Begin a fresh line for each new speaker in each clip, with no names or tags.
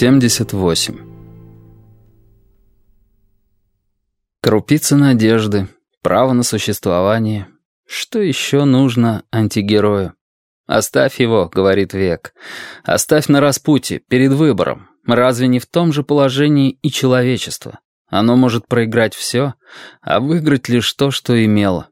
78. Крупица надежды, право на существование. Что еще нужно антигерою? «Оставь его», — говорит век. «Оставь на распутье, перед выбором. Разве не в том же положении и человечество? Оно может проиграть все, а выиграть лишь то, что имело.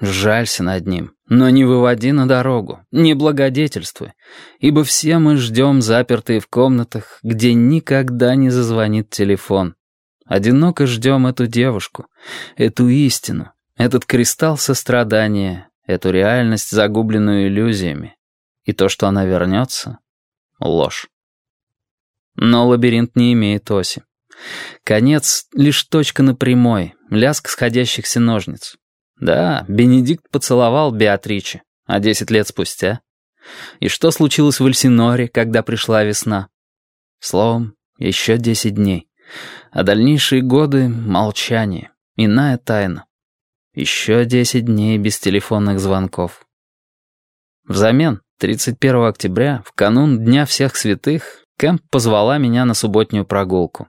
Жалься над ним, но не выводи на дорогу, не благодетельствуй, ибо все мы ждем, запертые в комнатах, где никогда не зазвонит телефон. Одиноко ждем эту девушку, эту истину, этот кристалл сострадания, эту реальность, загубленную иллюзиями. И то, что она вернется — ложь. Но лабиринт не имеет оси. Конец — лишь точка на прямой, лязг сходящихся ножниц. Да, Бенедикт поцеловал Беатриче, а десять лет спустя? И что случилось в Эльсиноре, когда пришла весна? Словом, еще десять дней. А дальнейшие годы — молчание, иная тайна. Еще десять дней без телефонных звонков. Взамен, 31 октября, в канун Дня всех святых, Кэмп позвала меня на субботнюю прогулку.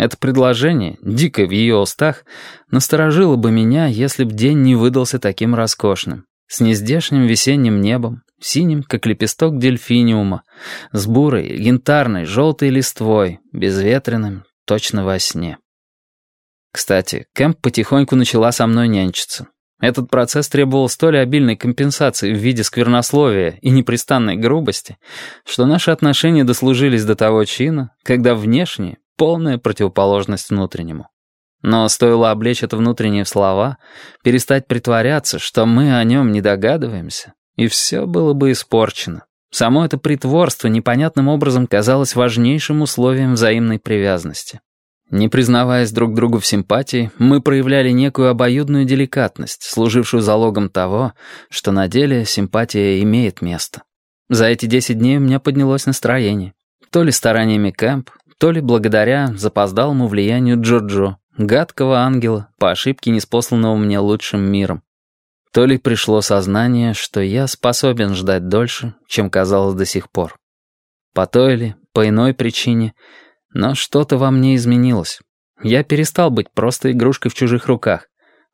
Это предложение, дикое в ее устах, насторожило бы меня, если б день не выдался таким роскошным. С нездешним весенним небом, синим, как лепесток дельфиниума, с бурой, янтарной, желтой листвой, безветренным, точно во сне. Кстати, Кэмп потихоньку начала со мной нянчиться. Этот процесс требовал столь обильной компенсации в виде сквернословия и непрестанной грубости, что наши отношения дослужились до того чина, когда внешне, полная противоположность внутреннему. Но стоило облечь это внутреннее в слова, перестать притворяться, что мы о нем не догадываемся, и все было бы испорчено. Само это притворство непонятным образом казалось важнейшим условием взаимной привязанности. Не признаваясь друг другу в симпатии, мы проявляли некую обоюдную деликатность, служившую залогом того, что на деле симпатия имеет место. За эти десять дней у меня поднялось настроение. То ли стараниями Кэмп, то ли благодаря запоздалому влиянию Джорджо, гадкого ангела, по ошибке неспосланного мне лучшим миром. То ли пришло сознание, что я способен ждать дольше, чем казалось до сих пор. По той или по иной причине, но что-то во мне изменилось. Я перестал быть просто игрушкой в чужих руках.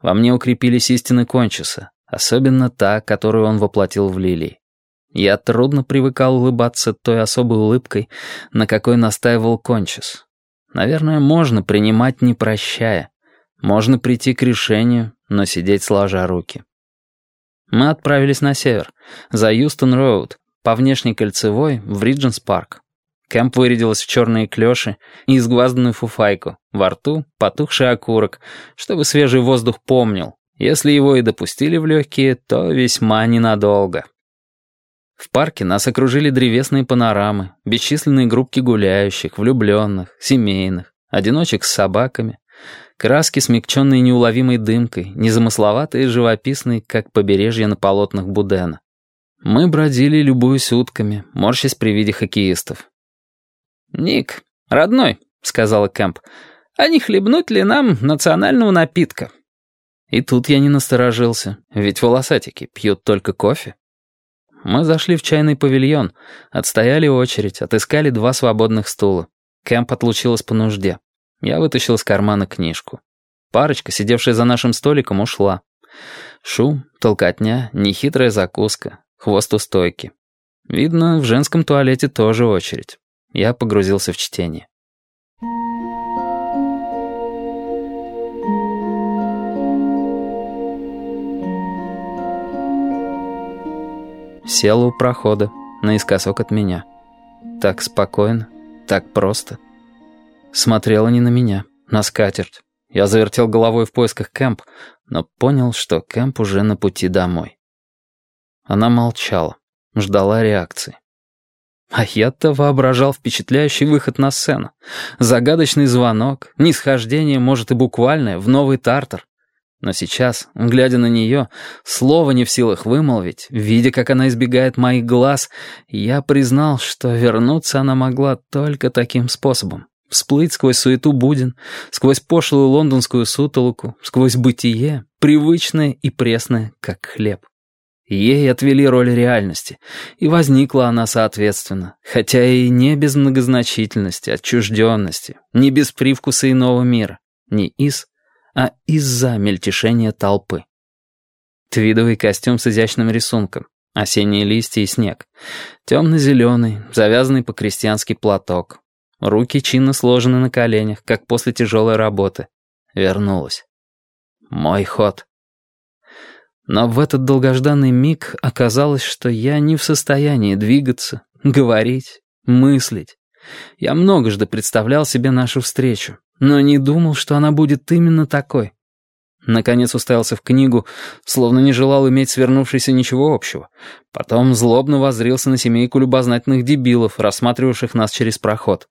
Во мне укрепились истины Кончиса, особенно та, которую он воплотил в Лилии. Я трудно привыкал улыбаться той особой улыбкой, на какой настаивал Кончис. Наверное, можно принимать не прощая. Можно прийти к решению, но сидеть сложа руки. Мы отправились на север, за Юстон-Роуд, по внешней кольцевой, в Ридженс-парк. Кэмп вырядилась в черные клёши и изгвазданную фуфайку, во рту потухший окурок, чтобы свежий воздух помнил. Если его и допустили в легкие, то весьма ненадолго. В парке нас окружили древесные панорамы, бесчисленные группки гуляющих, влюбленных, семейных, одиночек с собаками, краски, смягченные неуловимой дымкой, незамысловатые и живописные, как побережье на полотнах Будена. Мы бродили, любуясь утками, морщась при виде хоккеистов. «Ник, родной», — сказала Кэмп, — «а не хлебнуть ли нам национального напитка?» И тут я не насторожился, ведь волосатики пьют только кофе. Мы зашли в чайный павильон, отстояли очередь, отыскали два свободных стула. Кэмп отлучилась по нужде. Я вытащил из кармана книжку. Парочка, сидевшая за нашим столиком, ушла. Шум, толкотня, нехитрая закуска, хвост у стойки. Видно, в женском туалете тоже очередь. Я погрузился в чтение. Села у прохода, наискосок от меня. Так спокойно, так просто. Смотрела не на меня, на скатерть. Я завертел головой в поисках Кэмп, но понял, что Кэмп уже на пути домой. Она молчала, ждала реакции. А я-то воображал впечатляющий выход на сцену. Загадочный звонок, нисхождение, может и буквальное, в новый тартар. Но сейчас, глядя на нее, слова не в силах вымолвить, видя, как она избегает моих глаз, я признал, что вернуться она могла только таким способом. Всплыть сквозь суету будин, сквозь пошлую лондонскую сутолоку, сквозь бытие, привычное и пресное, как хлеб. Ей отвели роль реальности, и возникла она соответственно, хотя и не без многозначительности, отчужденности, не без привкуса иного мира, не из, а из-за мельтешения толпы. Твидовый костюм с изящным рисунком, осенние листья и снег, темно-зеленый, завязанный по-крестьянски платок, руки чинно сложены на коленях, как после тяжелой работы. Вернулась. Мой ход. Но в этот долгожданный миг оказалось, что я не в состоянии двигаться, говорить, мыслить. Я многожды представлял себе нашу встречу, но не думал, что она будет именно такой. Наконец уставился в книгу, словно не желал иметь свернувшейся ничего общего. Потом злобно воззрился на семейку любознательных дебилов, рассматривавших нас через проход.